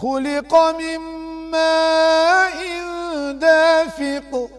خلق من ماء دافق.